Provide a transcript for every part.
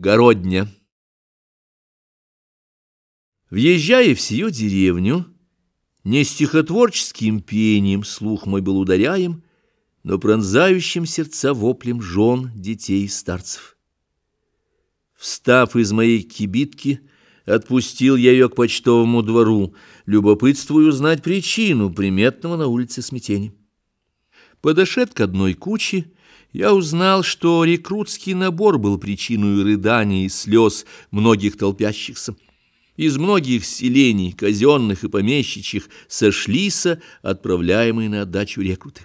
Городня. Въезжая в сию деревню, не стихотворческим пением слух мой был ударяем, но пронзающим сердца воплем жен, детей и старцев. Встав из моей кибитки, отпустил я ее к почтовому двору, любопытствую узнать причину приметного на улице смятения. Подошед к одной куче, я узнал, что рекрутский набор был причиной рыданий и слез многих толпящихся. Из многих селений, казенных и помещичьих, сошлись отправляемые на отдачу рекруты.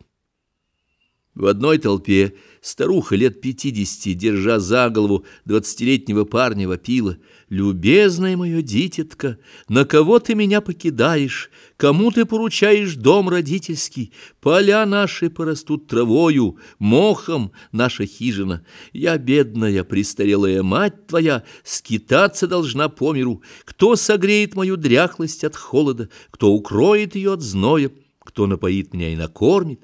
В одной толпе старуха лет пятидесяти, держа за голову двадцатилетнего парня, вопила. «Любезное мое дитятка, на кого ты меня покидаешь? Кому ты поручаешь дом родительский? Поля наши порастут травою, мохом наша хижина. Я, бедная, престарелая мать твоя, скитаться должна по миру. Кто согреет мою дряхлость от холода? Кто укроет ее от зноя? Кто напоит меня и накормит?»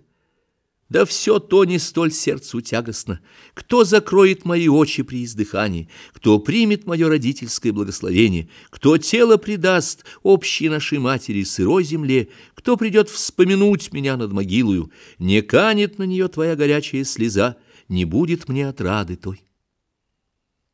Да все то не столь сердцу тягостно. Кто закроет мои очи при издыхании? Кто примет мое родительское благословение? Кто тело предаст общей нашей матери сырой земле? Кто придет вспомянуть меня над могилою? Не канет на нее твоя горячая слеза, не будет мне отрады той.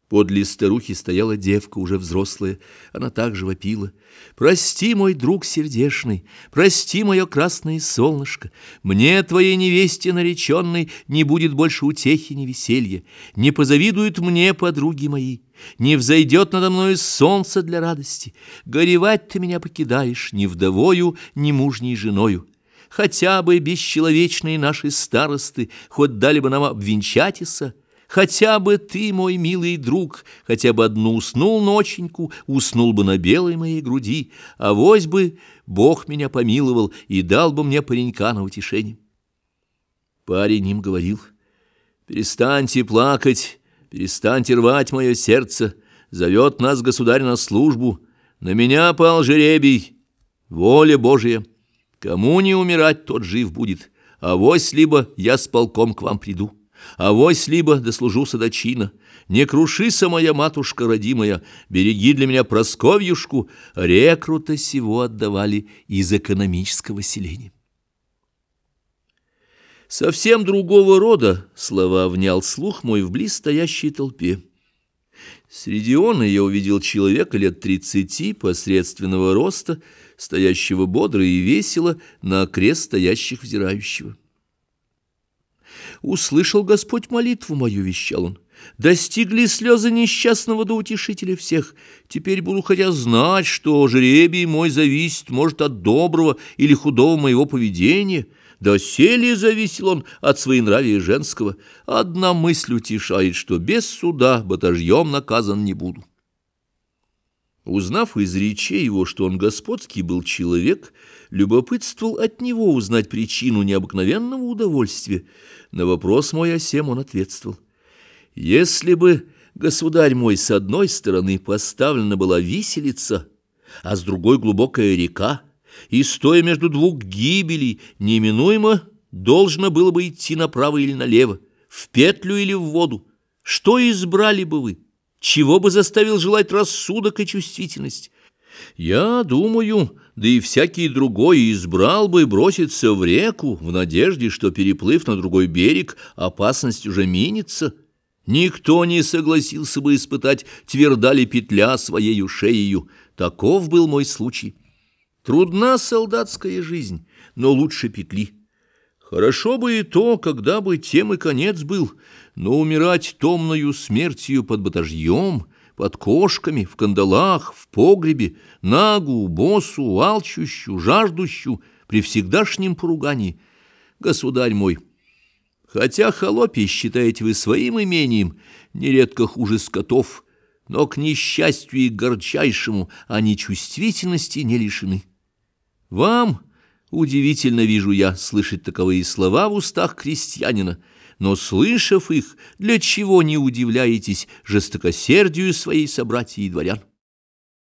Подле старухи стояла девка, уже взрослая. Она также вопила. «Прости, мой друг сердешный, прости, мое красное солнышко. Мне, твоей невесте нареченной, не будет больше утехи, ни веселья. Не позавидуют мне подруги мои, не взойдет надо мною солнце для радости. Горевать ты меня покидаешь ни вдовою, ни мужней женою. Хотя бы бесчеловечные наши старосты хоть дали бы нам обвенчатися, Хотя бы ты, мой милый друг, хотя бы одну уснул ноченьку, уснул бы на белой моей груди, а вось бы Бог меня помиловал и дал бы мне паренька на утешение. Парень им говорил, перестаньте плакать, перестаньте рвать мое сердце, зовет нас государь на службу, на меня пал жеребий, воля Божия, кому не умирать, тот жив будет, а вось либо я с полком к вам приду. А вось либо дослужуся до чина. Не крушися, моя матушка родимая, береги для меня Просковьюшку. Рекрута сего отдавали из экономического селения. Совсем другого рода слова внял слух мой в близстоящей толпе. Среди он я увидел человека лет тридцати, посредственного роста, стоящего бодро и весело на крест стоящих взирающего. Услышал Господь молитву мою, вещал он. Достигли слезы несчастного до утешителя всех. Теперь буду хотя знать, что жребий мой зависит, может, от доброго или худого моего поведения. Доселе зависел он от своенравия женского. Одна мысль утешает, что без суда батажьем наказан не буду. Узнав из речей его, что он господский был человек, любопытствовал от него узнать причину необыкновенного удовольствия. На вопрос мой о сем он ответствовал. «Если бы, государь мой, с одной стороны поставлена была виселица, а с другой глубокая река, и, стоя между двух гибелей, неминуемо должно было бы идти направо или налево, в петлю или в воду, что избрали бы вы?» Чего бы заставил желать рассудок и чувствительность? Я думаю, да и всякий другой избрал бы броситься в реку в надежде, что, переплыв на другой берег, опасность уже минится. Никто не согласился бы испытать, тверда петля своею шеею. Таков был мой случай. Трудна солдатская жизнь, но лучше петли. Хорошо бы и то, когда бы тем и конец был, но умирать томною смертью под батажьем, под кошками, в кандалах, в погребе, нагу, босу, алчущу, жаждущу, при всегдашнем поругании. Государь мой, хотя холопий считаете вы своим имением, нередко хуже скотов, но к несчастью и горчайшему они чувствительности не лишены. Вам... Удивительно вижу я слышать таковые слова в устах крестьянина, но, слышав их, для чего не удивляетесь жестокосердию своей собратьи и дворян?